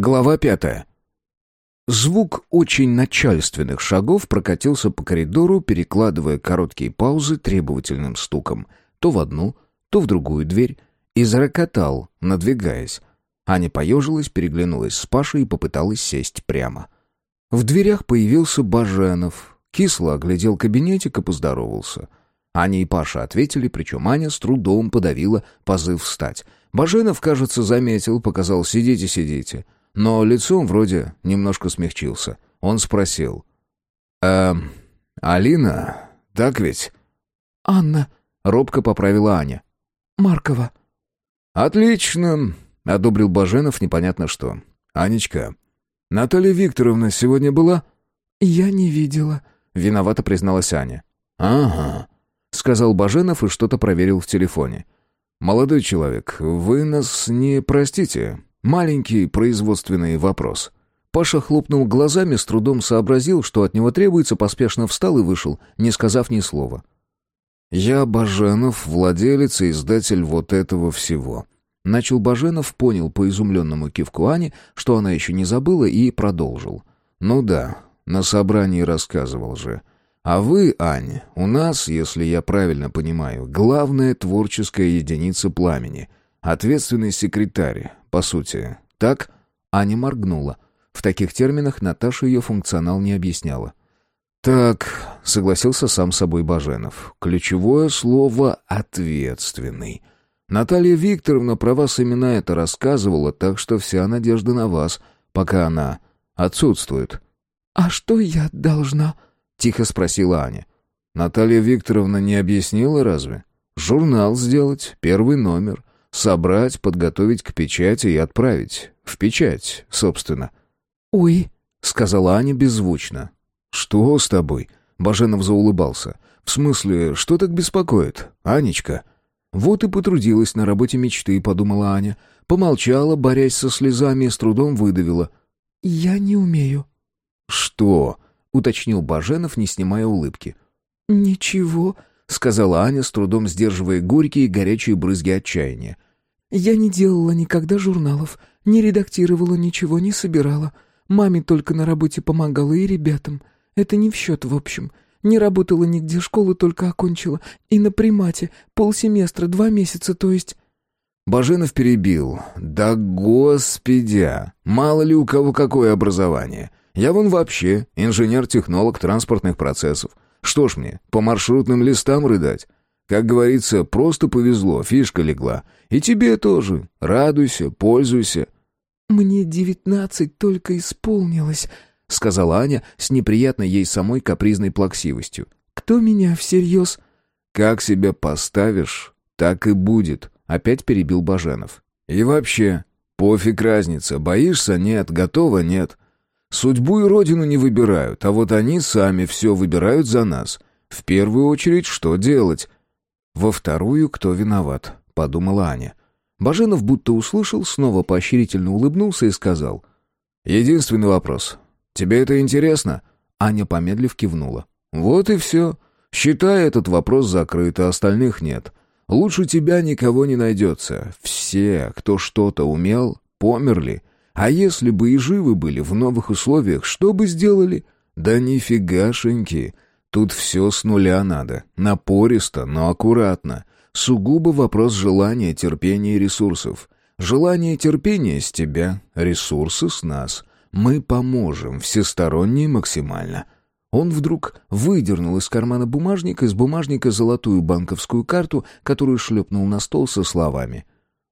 Глава пятая. Звук очень начальственных шагов прокатился по коридору, перекладывая короткие паузы требовательным стуком. То в одну, то в другую дверь. И зарокотал, надвигаясь. Аня поежилась, переглянулась с Пашей и попыталась сесть прямо. В дверях появился Баженов. Кисло оглядел кабинетик и поздоровался. Аня и Паша ответили, причем Аня с трудом подавила позыв встать. Баженов, кажется, заметил, показал «сидите, сидите». Но лицом вроде немножко смягчился. Он спросил. «Э, Алина, так ведь?» «Анна», — робко поправила Аня. «Маркова». «Отлично», — одобрил Баженов непонятно что. «Анечка, Наталья Викторовна сегодня была?» «Я не видела», — виновато призналась Аня. «Ага», — сказал Баженов и что-то проверил в телефоне. «Молодой человек, вы нас не простите. Маленький производственный вопрос». Паша хлопнул глазами, с трудом сообразил, что от него требуется, поспешно встал и вышел, не сказав ни слова. «Я Баженов, владелец и издатель вот этого всего». Начал Баженов, понял по изумленному кивку Ани, что она еще не забыла, и продолжил. «Ну да, на собрании рассказывал же. А вы, Ань, у нас, если я правильно понимаю, главная творческая единица пламени. Ответственный секретарь, по сути. Так?» Аня моргнула. В таких терминах Наташа ее функционал не объясняла. «Так», — согласился сам собой Баженов, — «ключевое слово «ответственный». Наталья Викторовна про вас именно это рассказывала, так что вся надежда на вас, пока она отсутствует». «А что я должна?» — тихо спросила Аня. «Наталья Викторовна не объяснила разве? Журнал сделать, первый номер, собрать, подготовить к печати и отправить. В печать, собственно». «Ой», — сказала Аня беззвучно. «Что с тобой?» — Баженов заулыбался. «В смысле, что так беспокоит, Анечка?» «Вот и потрудилась на работе мечты», — подумала Аня. Помолчала, борясь со слезами, и с трудом выдавила. «Я не умею». «Что?» — уточнил Баженов, не снимая улыбки. «Ничего», — сказала Аня, с трудом сдерживая горькие и горячие брызги отчаяния. «Я не делала никогда журналов, не редактировала ничего, не собирала. Маме только на работе помогала и ребятам. Это не в счет, в общем. Не работала нигде, школу только окончила. И на примате. Полсеместра, два месяца, то есть...» Баженов перебил. «Да господи! Мало ли у кого какое образование. Я вон вообще инженер-технолог транспортных процессов. Что ж мне, по маршрутным листам рыдать? Как говорится, просто повезло, фишка легла. И тебе тоже. Радуйся, пользуйся». «Мне девятнадцать только исполнилось», — сказала Аня с неприятной ей самой капризной плаксивостью. «Кто меня всерьез?» «Как себя поставишь, так и будет», — опять перебил Баженов. «И вообще, пофиг разница, боишься — нет, готова — нет. Судьбу и родину не выбирают, а вот они сами все выбирают за нас. В первую очередь, что делать? Во вторую, кто виноват, подумала Аня. Баженов будто услышал, снова поощрительно улыбнулся и сказал. «Единственный вопрос. Тебе это интересно?» Аня, помедлив, кивнула. «Вот и все. Считай этот вопрос закрыт, а остальных нет. Лучше тебя никого не найдется. Все, кто что-то умел, померли. А если бы и живы были в новых условиях, что бы сделали? Да нифигашеньки. Тут все с нуля надо. Напористо, но аккуратно. Сугубо вопрос желания, терпения и ресурсов. Желание и терпение с тебя, ресурсы с нас. Мы поможем, всесторонне и максимально. Он вдруг выдернул из кармана бумажник, из бумажника золотую банковскую карту, которую шлепнул на стол со словами.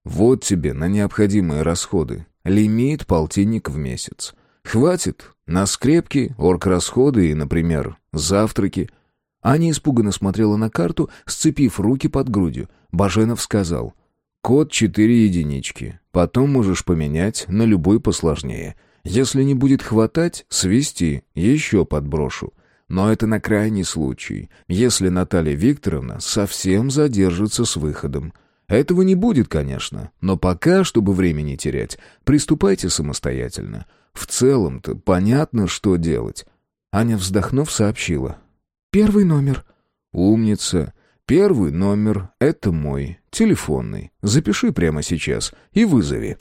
«Вот тебе на необходимые расходы. Лимит полтинник в месяц. Хватит на скрепки, орграсходы и, например, завтраки. Аня испуганно смотрела на карту, сцепив руки под грудью. Баженов сказал, «Код четыре единички. Потом можешь поменять на любой посложнее. Если не будет хватать, свести, еще подброшу. Но это на крайний случай, если Наталья Викторовна совсем задержится с выходом. Этого не будет, конечно, но пока, чтобы времени терять, приступайте самостоятельно. В целом-то понятно, что делать. Аня, вздохнув, сообщила. «Первый номер». «Умница. Первый номер — это мой, телефонный. Запиши прямо сейчас и вызови».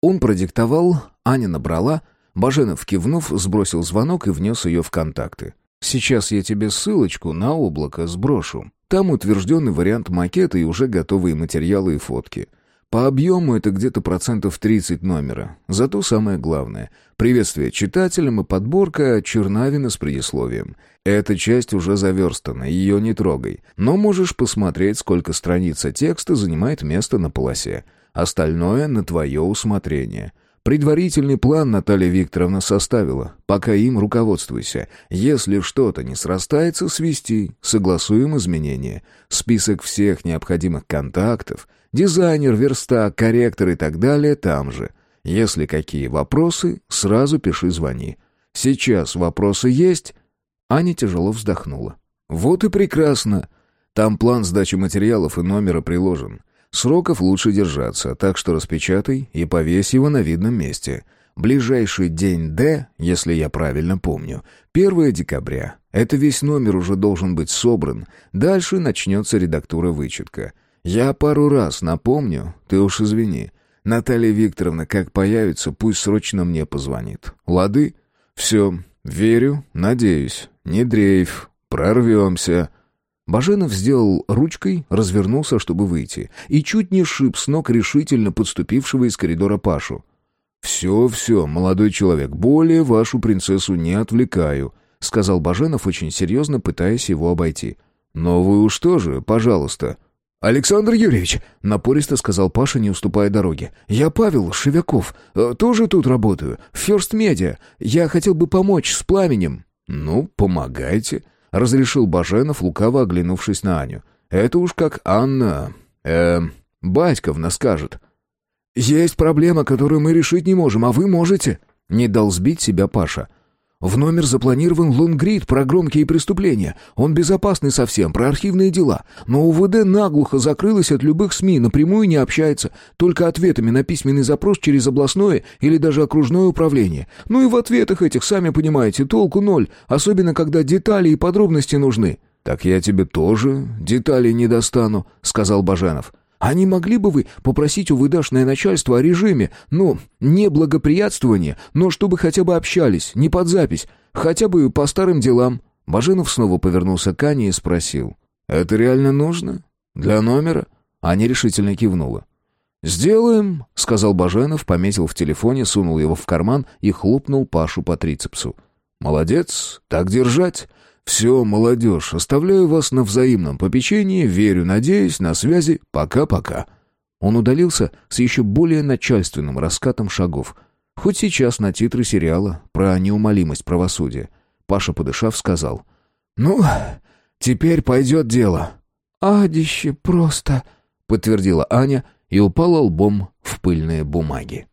Он продиктовал, Аня набрала, Баженов, кивнув, сбросил звонок и внес ее в контакты. «Сейчас я тебе ссылочку на облако сброшу. Там утвержденный вариант макета и уже готовые материалы и фотки. По объему это где-то процентов 30 номера. Зато самое главное — приветствие читателям и подборка Чернавина с предисловием. Эта часть уже заверстана, ее не трогай. Но можешь посмотреть, сколько страница текста занимает место на полосе. Остальное на твое усмотрение. Предварительный план Наталья Викторовна составила. Пока им руководствуйся. Если что-то не срастается, свести. Согласуем изменения. Список всех необходимых контактов — Дизайнер, верстак, корректор и так далее там же. Если какие вопросы, сразу пиши, звони. Сейчас вопросы есть?» Аня тяжело вздохнула. «Вот и прекрасно. Там план сдачи материалов и номера приложен. Сроков лучше держаться, так что распечатай и повесь его на видном месте. Ближайший день Д, если я правильно помню, 1 декабря. Это весь номер уже должен быть собран. Дальше начнется редактура-вычетка. Я пару раз напомню, ты уж извини. Наталья Викторовна, как появится, пусть срочно мне позвонит. Лады? Все, верю, надеюсь. Не дрейф, прорвемся». Баженов сделал ручкой, развернулся, чтобы выйти, и чуть не шиб с ног решительно подступившего из коридора Пашу. «Все, все, молодой человек, более вашу принцессу не отвлекаю», — сказал Баженов, очень серьезно пытаясь его обойти. «Но вы уж тоже, пожалуйста, «Александр Юрьевич», — напористо сказал Паша, не уступая дороге, — «я Павел Шевяков, э, тоже тут работаю, в Ферст Медиа. Я хотел бы помочь с пламенем». «Ну, помогайте», — разрешил Баженов, лукаво оглянувшись на Аню. «Это уж как Анна... э Батьковна скажет». «Есть проблема, которую мы решить не можем, а вы можете», — не дал сбить себя Паша. В номер запланирован лонгрид про громкие преступления. Он безопасный совсем, про архивные дела. Но УВД наглухо закрылась от любых СМИ, напрямую не общается, только ответами на письменный запрос через областное или даже окружное управление. Ну и в ответах этих, сами понимаете, толку ноль, особенно когда детали и подробности нужны. «Так я тебе тоже деталей не достану», — сказал Баженов. А не могли бы вы попросить у выдашное начальство о режиме, ну, не благоприятствования, но чтобы хотя бы общались, не под запись, хотя бы по старым делам?» Баженов снова повернулся к Ане и спросил. «Это реально нужно? Для номера?» Аня решительно кивнула. «Сделаем», — сказал Баженов, пометил в телефоне, сунул его в карман и хлопнул Пашу по трицепсу. «Молодец, так держать. «Все, молодежь, оставляю вас на взаимном попечении, верю, надеюсь, на связи, пока-пока». Он удалился с еще более начальственным раскатом шагов. Хоть сейчас на титры сериала про неумолимость правосудия. Паша, подышав, сказал. «Ну, теперь пойдет дело». «Адище просто», — подтвердила Аня и упала лбом в пыльные бумаги.